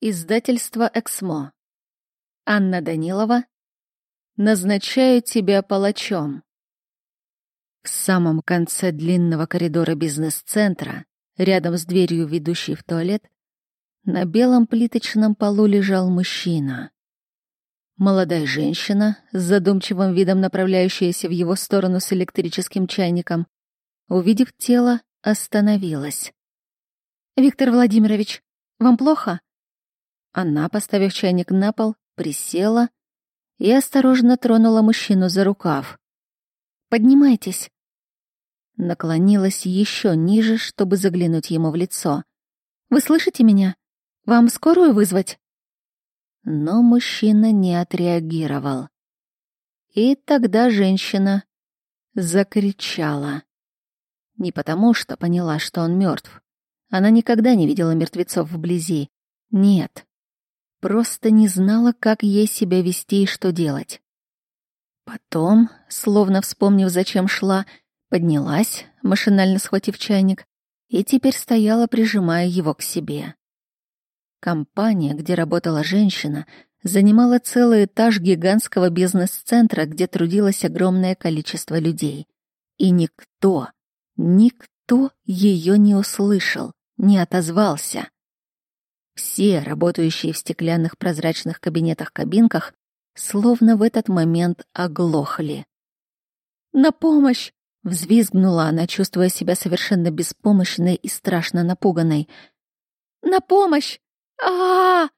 Издательство «Эксмо». Анна Данилова. Назначаю тебя палачом. В самом конце длинного коридора бизнес-центра, рядом с дверью, ведущей в туалет, на белом плиточном полу лежал мужчина. Молодая женщина, с задумчивым видом направляющаяся в его сторону с электрическим чайником, увидев тело, остановилась. «Виктор Владимирович, вам плохо?» Она, поставив чайник на пол, присела и осторожно тронула мужчину за рукав. «Поднимайтесь!» Наклонилась еще ниже, чтобы заглянуть ему в лицо. «Вы слышите меня? Вам скорую вызвать?» Но мужчина не отреагировал. И тогда женщина закричала. Не потому, что поняла, что он мертв. Она никогда не видела мертвецов вблизи. Нет. Просто не знала, как ей себя вести и что делать. Потом, словно вспомнив, зачем шла, поднялась, машинально схватив чайник, и теперь стояла, прижимая его к себе. Компания, где работала женщина, занимала целый этаж гигантского бизнес-центра, где трудилось огромное количество людей. И никто, никто ее не услышал, не отозвался. Все, работающие в стеклянных прозрачных кабинетах-кабинках, словно в этот момент оглохли. «На помощь!» — взвизгнула она, чувствуя себя совершенно беспомощной и страшно напуганной. «На помощь! а, -а, -а